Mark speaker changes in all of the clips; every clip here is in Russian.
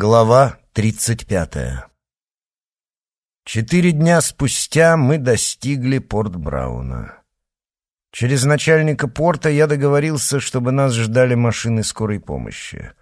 Speaker 1: Глава тридцать пятая Четыре дня спустя мы достигли Порт-Брауна. Через начальника порта я договорился, чтобы нас ждали машины скорой помощи.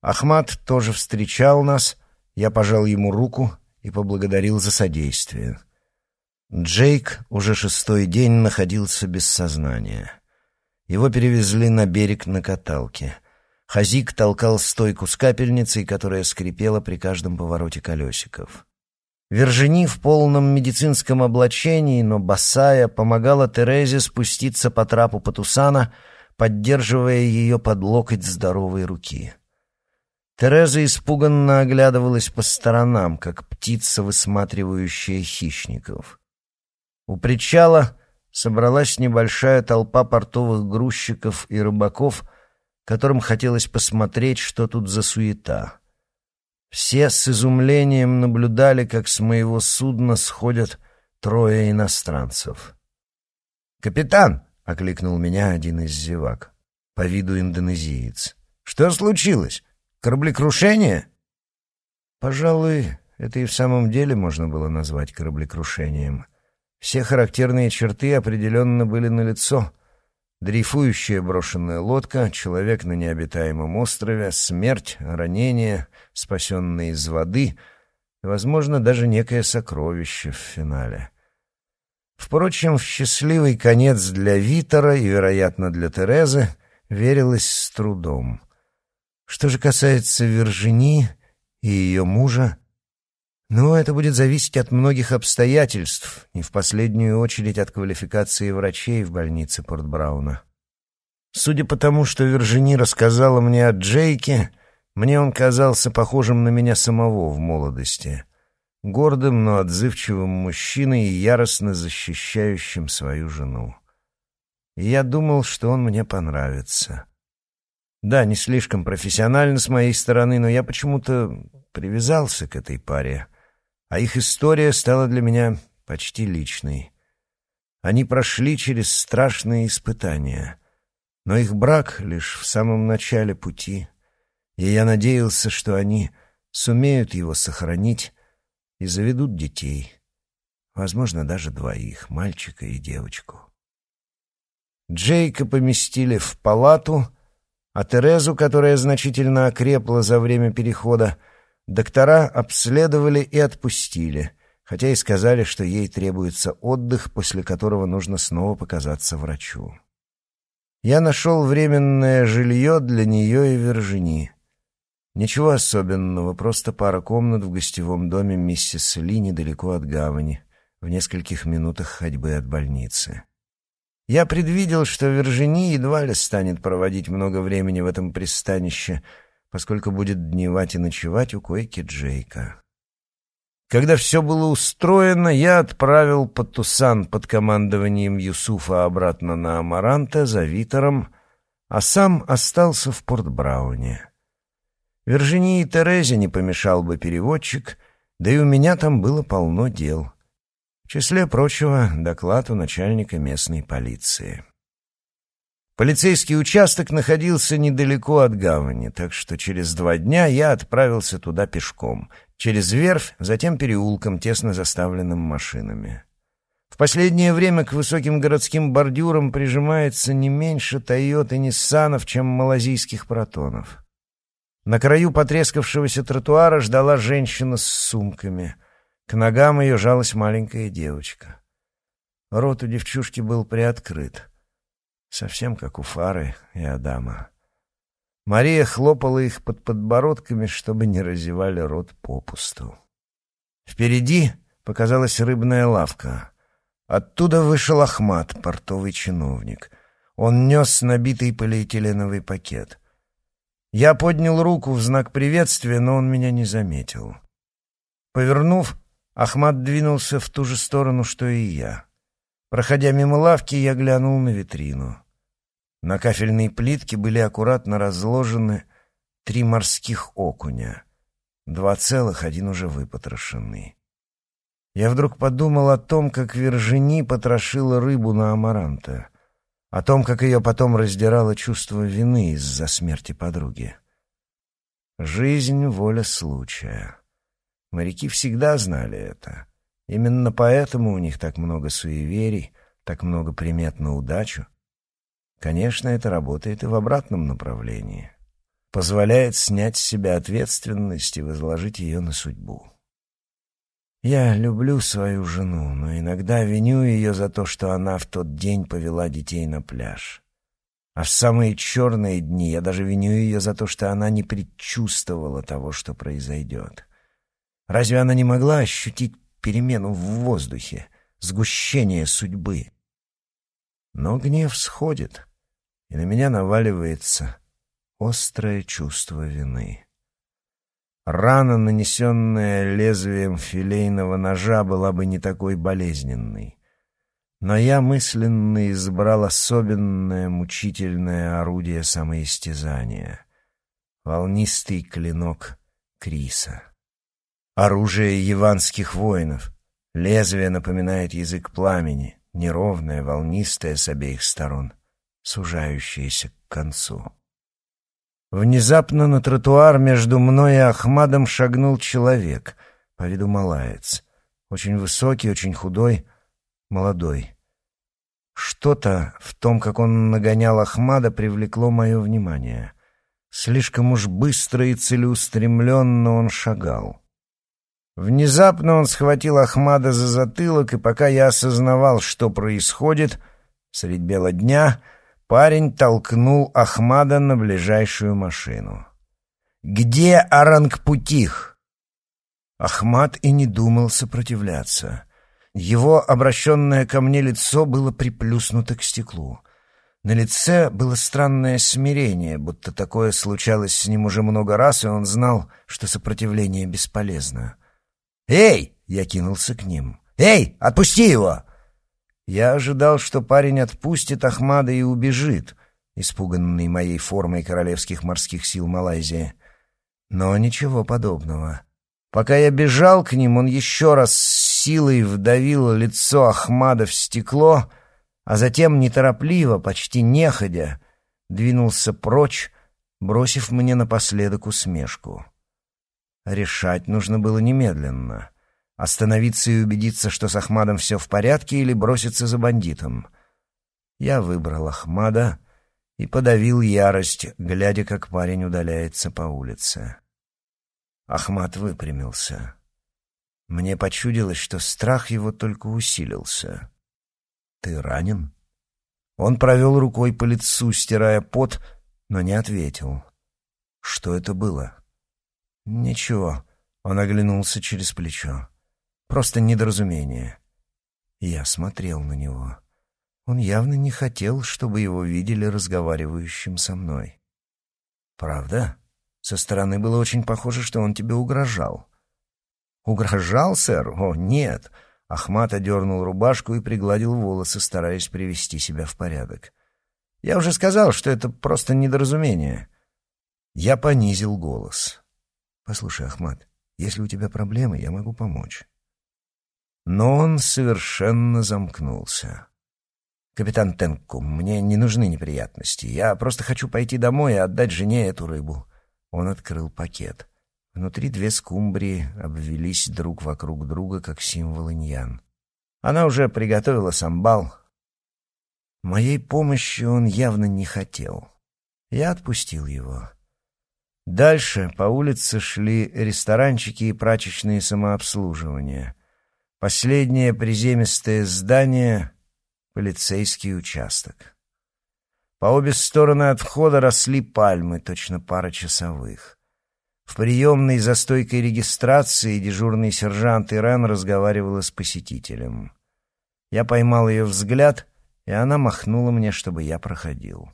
Speaker 1: Ахмат тоже встречал нас, я пожал ему руку и поблагодарил за содействие. Джейк уже шестой день находился без сознания. Его перевезли на берег на каталке — Хазик толкал стойку с капельницей, которая скрипела при каждом повороте колесиков. Вержини в полном медицинском облачении, но босая, помогала Терезе спуститься по трапу Патусана, поддерживая ее под локоть здоровой руки. Тереза испуганно оглядывалась по сторонам, как птица, высматривающая хищников. У причала собралась небольшая толпа портовых грузчиков и рыбаков — которым хотелось посмотреть, что тут за суета. Все с изумлением наблюдали, как с моего судна сходят трое иностранцев. «Капитан!» — окликнул меня один из зевак, по виду индонезиец. «Что случилось? Кораблекрушение?» Пожалуй, это и в самом деле можно было назвать кораблекрушением. Все характерные черты определенно были налицо — Дрейфующая брошенная лодка, человек на необитаемом острове, смерть, ранение, спасенные из воды, возможно, даже некое сокровище в финале. Впрочем, в счастливый конец для Витера и, вероятно, для Терезы верилось с трудом. Что же касается Вержини и ее мужа, ну, это будет зависеть от многих обстоятельств, и в последнюю очередь от квалификации врачей в больнице Портбрауна. Судя по тому, что Виржини рассказала мне о Джейке, мне он казался похожим на меня самого в молодости. Гордым, но отзывчивым мужчиной и яростно защищающим свою жену. И я думал, что он мне понравится. Да, не слишком профессионально с моей стороны, но я почему-то привязался к этой паре — а их история стала для меня почти личной. Они прошли через страшные испытания, но их брак лишь в самом начале пути, и я надеялся, что они сумеют его сохранить и заведут детей, возможно, даже двоих, мальчика и девочку. Джейка поместили в палату, а Терезу, которая значительно окрепла за время перехода, Доктора обследовали и отпустили, хотя и сказали, что ей требуется отдых, после которого нужно снова показаться врачу. Я нашел временное жилье для нее и Вержини. Ничего особенного, просто пара комнат в гостевом доме миссис Ли недалеко от гавани, в нескольких минутах ходьбы от больницы. Я предвидел, что Вержини едва ли станет проводить много времени в этом пристанище — поскольку будет дневать и ночевать у койки Джейка. Когда все было устроено, я отправил Патусан под командованием Юсуфа обратно на Амаранта за Витером, а сам остался в Порт-Брауне. Виржинии и Терезе не помешал бы переводчик, да и у меня там было полно дел. В числе прочего, доклад у начальника местной полиции. Полицейский участок находился недалеко от гавани, так что через два дня я отправился туда пешком, через верфь, затем переулком, тесно заставленным машинами. В последнее время к высоким городским бордюрам прижимается не меньше «Тойот» и «Ниссанов», чем малазийских протонов. На краю потрескавшегося тротуара ждала женщина с сумками. К ногам ее жалась маленькая девочка. Рот у девчушки был приоткрыт — совсем как у Фары и Адама. Мария хлопала их под подбородками, чтобы не разевали рот попусту. Впереди показалась рыбная лавка. Оттуда вышел Ахмат, портовый чиновник. Он нес набитый полиэтиленовый пакет. Я поднял руку в знак приветствия, но он меня не заметил. Повернув, Ахмат двинулся в ту же сторону, что и я. Проходя мимо лавки, я глянул на витрину. На кафельной плитке были аккуратно разложены три морских окуня. Два целых, один уже выпотрошенный. Я вдруг подумал о том, как Вержини потрошила рыбу на амаранта, о том, как ее потом раздирало чувство вины из-за смерти подруги. Жизнь — воля случая. Моряки всегда знали это. Именно поэтому у них так много суеверий, так много примет на удачу. Конечно, это работает и в обратном направлении. Позволяет снять с себя ответственность и возложить ее на судьбу. Я люблю свою жену, но иногда виню ее за то, что она в тот день повела детей на пляж. А в самые черные дни я даже виню ее за то, что она не предчувствовала того, что произойдет. Разве она не могла ощутить перемену в воздухе, сгущение судьбы? Но гнев сходит, и на меня наваливается острое чувство вины. Рана, нанесенная лезвием филейного ножа, была бы не такой болезненной. Но я мысленно избрал особенное мучительное орудие самоистязания — волнистый клинок Криса. Оружие яванских воинов. Лезвие напоминает язык пламени, неровное, волнистое с обеих сторон, сужающееся к концу. Внезапно на тротуар между мной и Ахмадом шагнул человек, по виду малаец. Очень высокий, очень худой, молодой. Что-то в том, как он нагонял Ахмада, привлекло мое внимание. Слишком уж быстро и целеустремленно он шагал. Внезапно он схватил Ахмада за затылок, и пока я осознавал, что происходит, средь бела дня — Парень толкнул Ахмада на ближайшую машину. «Где Арангпутих?» Ахмад и не думал сопротивляться. Его обращенное ко мне лицо было приплюснуто к стеклу. На лице было странное смирение, будто такое случалось с ним уже много раз, и он знал, что сопротивление бесполезно. «Эй!» — я кинулся к ним. «Эй, отпусти его!» Я ожидал, что парень отпустит Ахмада и убежит, испуганный моей формой королевских морских сил Малайзии. Но ничего подобного. Пока я бежал к ним, он еще раз силой вдавил лицо Ахмада в стекло, а затем неторопливо, почти неходя, двинулся прочь, бросив мне напоследок усмешку. Решать нужно было немедленно — Остановиться и убедиться, что с Ахмадом все в порядке, или броситься за бандитом. Я выбрал Ахмада и подавил ярость, глядя, как парень удаляется по улице. Ахмад выпрямился. Мне почудилось, что страх его только усилился. «Ты ранен?» Он провел рукой по лицу, стирая пот, но не ответил. «Что это было?» «Ничего». Он оглянулся через плечо. Просто недоразумение. Я смотрел на него. Он явно не хотел, чтобы его видели разговаривающим со мной. «Правда? Со стороны было очень похоже, что он тебе угрожал». «Угрожал, сэр? О, нет!» Ахмат одернул рубашку и пригладил волосы, стараясь привести себя в порядок. «Я уже сказал, что это просто недоразумение». Я понизил голос. «Послушай, Ахмат, если у тебя проблемы, я могу помочь. Но он совершенно замкнулся. «Капитан Тенку, мне не нужны неприятности. Я просто хочу пойти домой и отдать жене эту рыбу». Он открыл пакет. Внутри две скумбрии обвелись друг вокруг друга, как символ иньян. Она уже приготовила самбал. Моей помощи он явно не хотел. Я отпустил его. Дальше по улице шли ресторанчики и прачечные самообслуживания — Последнее приземистое здание — полицейский участок. По обе стороны от входа росли пальмы, точно пара часовых. В приемной за стойкой регистрации дежурный сержант Ирен разговаривала с посетителем. Я поймал ее взгляд, и она махнула мне, чтобы я проходил.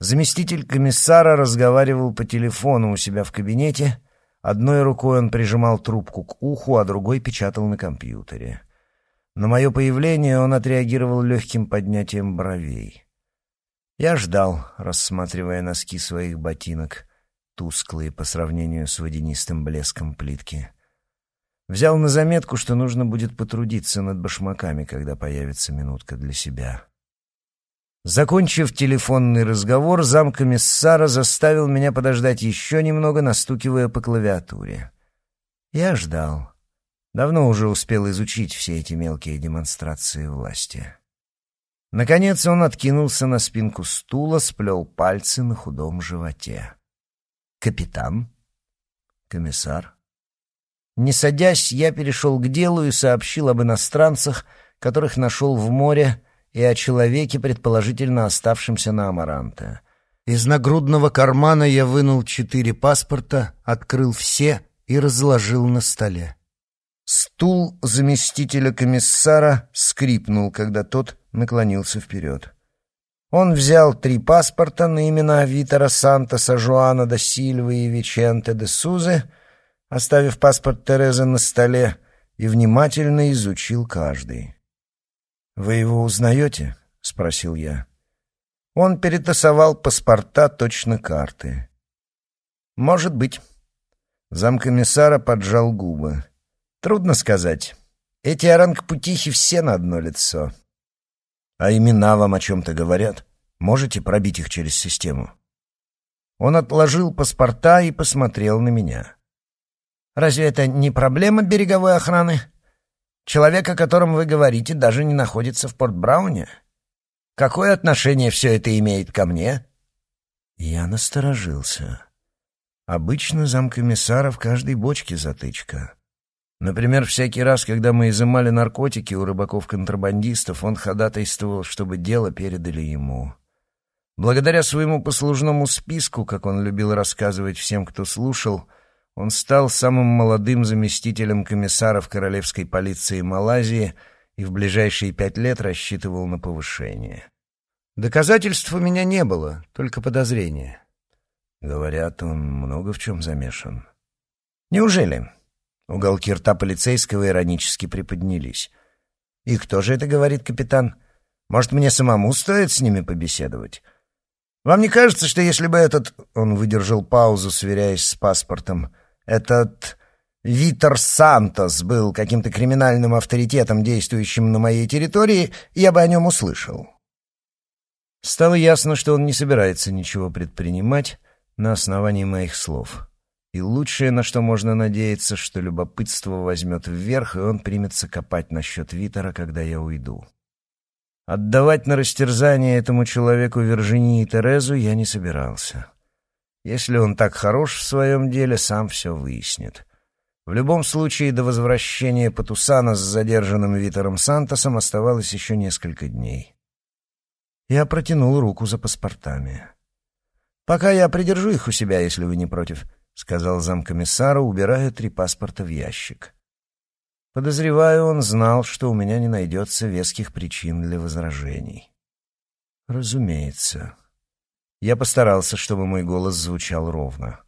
Speaker 1: Заместитель комиссара разговаривал по телефону у себя в кабинете, Одной рукой он прижимал трубку к уху, а другой печатал на компьютере. На мое появление он отреагировал легким поднятием бровей. Я ждал, рассматривая носки своих ботинок, тусклые по сравнению с водянистым блеском плитки. Взял на заметку, что нужно будет потрудиться над башмаками, когда появится минутка для себя. Закончив телефонный разговор, замкомиссара заставил меня подождать еще немного, настукивая по клавиатуре. Я ждал. Давно уже успел изучить все эти мелкие демонстрации власти. Наконец он откинулся на спинку стула, сплел пальцы на худом животе. «Капитан?» «Комиссар?» Не садясь, я перешел к делу и сообщил об иностранцах, которых нашел в море, и о человеке, предположительно оставшемся на Амаранте. Из нагрудного кармана я вынул четыре паспорта, открыл все и разложил на столе. Стул заместителя комиссара скрипнул, когда тот наклонился вперед. Он взял три паспорта на имена Витера Сантоса, Жуана да Сильвы и Виченте де Сузы, оставив паспорт Терезы на столе, и внимательно изучил каждый. «Вы его узнаете?» — спросил я. Он перетасовал паспорта точно карты. «Может быть». Замкомиссара поджал губы. «Трудно сказать. Эти орангпутихи все на одно лицо. А имена вам о чем-то говорят? Можете пробить их через систему?» Он отложил паспорта и посмотрел на меня. «Разве это не проблема береговой охраны?» Человек, о котором вы говорите, даже не находится в Порт-Брауне. Какое отношение все это имеет ко мне?» Я насторожился. Обычно замкомиссара в каждой бочке затычка. Например, всякий раз, когда мы изымали наркотики у рыбаков-контрабандистов, он ходатайствовал, чтобы дело передали ему. Благодаря своему послужному списку, как он любил рассказывать всем, кто слушал, он стал самым молодым заместителем комиссара в королевской полиции Малайзии и в ближайшие пять лет рассчитывал на повышение. Доказательств у меня не было, только подозрения. Говорят, он много в чем замешан. Неужели? Уголки рта полицейского иронически приподнялись. И кто же это говорит, капитан? Может, мне самому стоит с ними побеседовать? Вам не кажется, что если бы этот... Он выдержал паузу, сверяясь с паспортом — этот Витер Сантос был каким-то криминальным авторитетом, действующим на моей территории, я бы о нем услышал. Стало ясно, что он не собирается ничего предпринимать на основании моих слов. И лучшее, на что можно надеяться, что любопытство возьмет вверх, и он примется копать насчет Витера, когда я уйду. Отдавать на растерзание этому человеку Виржинии и Терезу я не собирался. Если он так хорош в своем деле, сам все выяснит. В любом случае, до возвращения Патусана с задержанным Витером Сантосом оставалось еще несколько дней. Я протянул руку за паспортами. «Пока я придержу их у себя, если вы не против», — сказал замкомиссара, убирая три паспорта в ящик. Подозреваю, он знал, что у меня не найдется веских причин для возражений. «Разумеется», я постарался, чтобы мой голос звучал ровно.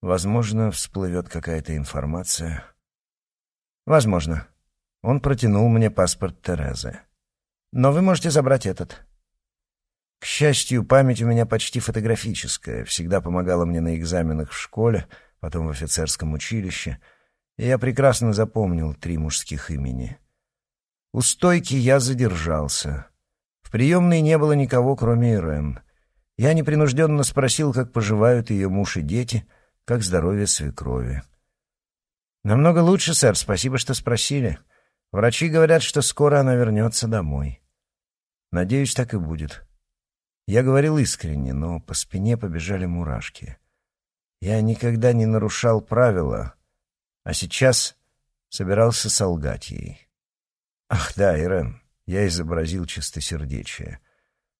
Speaker 1: Возможно, всплывет какая-то информация. Возможно. Он протянул мне паспорт Терезы. Но вы можете забрать этот. К счастью, память у меня почти фотографическая, всегда помогала мне на экзаменах в школе, потом в офицерском училище, и я прекрасно запомнил три мужских имени. У стойки я задержался. В приемной не было никого, кроме Ирен. Я непринужденно спросил, как поживают ее муж и дети, как здоровье свекрови. «Намного лучше, сэр, спасибо, что спросили. Врачи говорят, что скоро она вернется домой. Надеюсь, так и будет». Я говорил искренне, но по спине побежали мурашки. Я никогда не нарушал правила, а сейчас собирался солгать ей. «Ах да, Ирен», — я изобразил чистосердечие.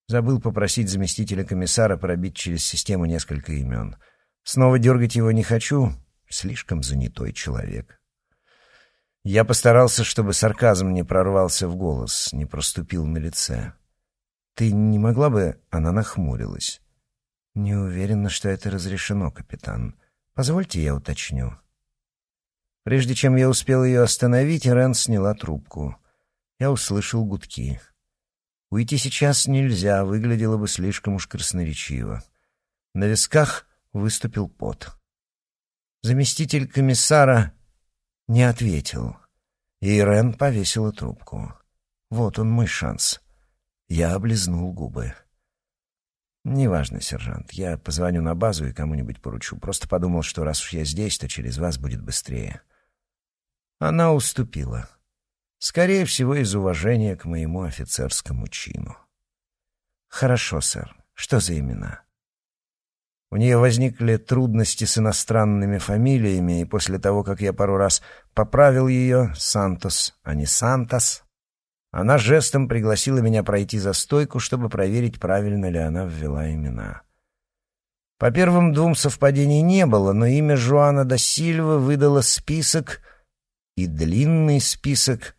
Speaker 1: Забыл попросить заместителя комиссара пробить через систему несколько имен. Снова дергать его не хочу, слишком занятой человек. Я постарался, чтобы сарказм не прорвался в голос, не проступил на лице. «Ты не могла бы...» — она нахмурилась. «Не уверена, что это разрешено, капитан. Позвольте, я уточню». Прежде чем я успел ее остановить, Ирен сняла трубку. Я услышал гудки. Уйти сейчас нельзя, выглядело бы слишком уж красноречиво. На висках выступил пот. Заместитель комиссара не ответил, и Ирен повесила трубку. Вот он мой шанс. Я облизнул губы. «Неважно, сержант. Я позвоню на базу и кому-нибудь поручу. Просто подумал, что раз уж я здесь, то через вас будет быстрее». Она уступила. Скорее всего, из уважения к моему офицерскому чину. «Хорошо, сэр. Что за имена?» У нее возникли трудности с иностранными фамилиями, и после того, как я пару раз поправил ее, Сантос, а не Сантос, она жестом пригласила меня пройти за стойку, чтобы проверить, правильно ли она ввела имена. По первым двум совпадений не было, но имя Жуана да Сильва выдало список, и длинный список,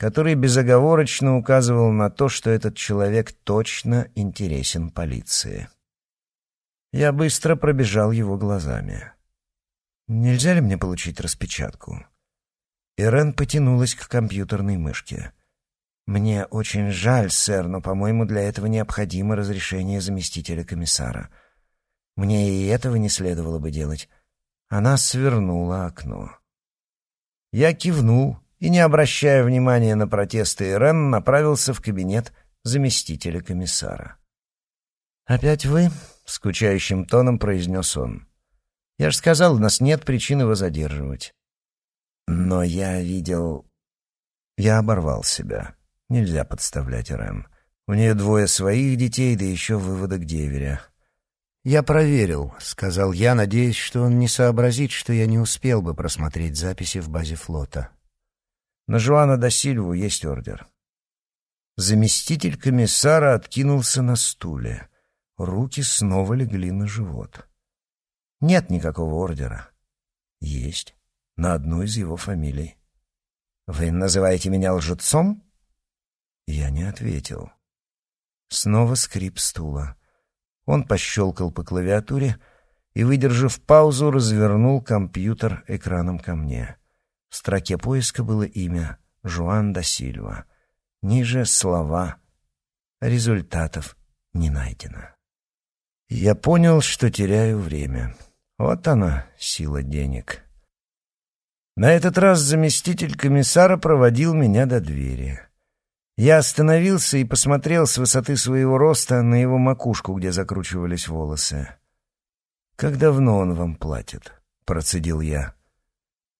Speaker 1: который безоговорочно указывал на то, что этот человек точно интересен полиции. Я быстро пробежал его глазами. «Нельзя ли мне получить распечатку?» Ирен потянулась к компьютерной мышке. «Мне очень жаль, сэр, но, по-моему, для этого необходимо разрешение заместителя комиссара. Мне и этого не следовало бы делать». Она свернула окно. Я кивнул и, не обращая внимания на протесты Ирен, направился в кабинет заместителя комиссара. «Опять вы?» — скучающим тоном произнес он. «Я же сказал, у нас нет причин его задерживать». «Но я видел...» Я оборвал себя. Нельзя подставлять Рэм. У нее двое своих детей, да еще выводок деверя. «Я проверил», — сказал я, надеясь, что он не сообразит, что я не успел бы просмотреть записи в базе флота. «На Жуана да Сильву есть ордер». Заместитель комиссара откинулся на стуле. Руки снова легли на живот. «Нет никакого ордера». «Есть. На одну из его фамилий». «Вы называете меня лжецом?» Я не ответил. Снова скрип стула. Он пощелкал по клавиатуре и, выдержав паузу, развернул компьютер экраном ко мне. В строке поиска было имя Жуан да Сильва. Ниже слова «Результатов не найдено». Я понял, что теряю время. Вот она, сила денег. На этот раз заместитель комиссара проводил меня до двери. Я остановился и посмотрел с высоты своего роста на его макушку, где закручивались волосы. «Как давно он вам платит?» — процедил я.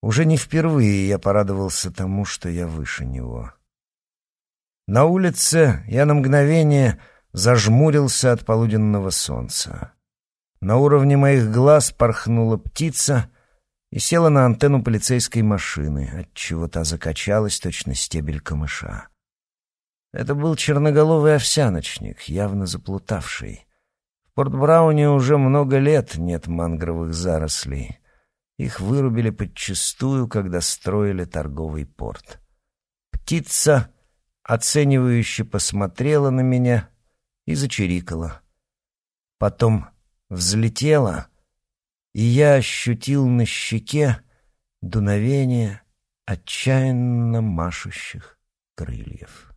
Speaker 1: Уже не впервые я порадовался тому, что я выше него. На улице я на мгновение зажмурился от полуденного солнца. На уровне моих глаз порхнула птица и села на антенну полицейской машины, отчего та закачалась точно стебель камыша. Это был черноголовый овсяночник, явно заплутавший. В Порт-Брауне уже много лет нет мангровых зарослей. Их вырубили подчистую, когда строили торговый порт. Птица оценивающе посмотрела на меня и зачирикала. Потом взлетела, и я ощутил на щеке дуновение отчаянно машущих крыльев.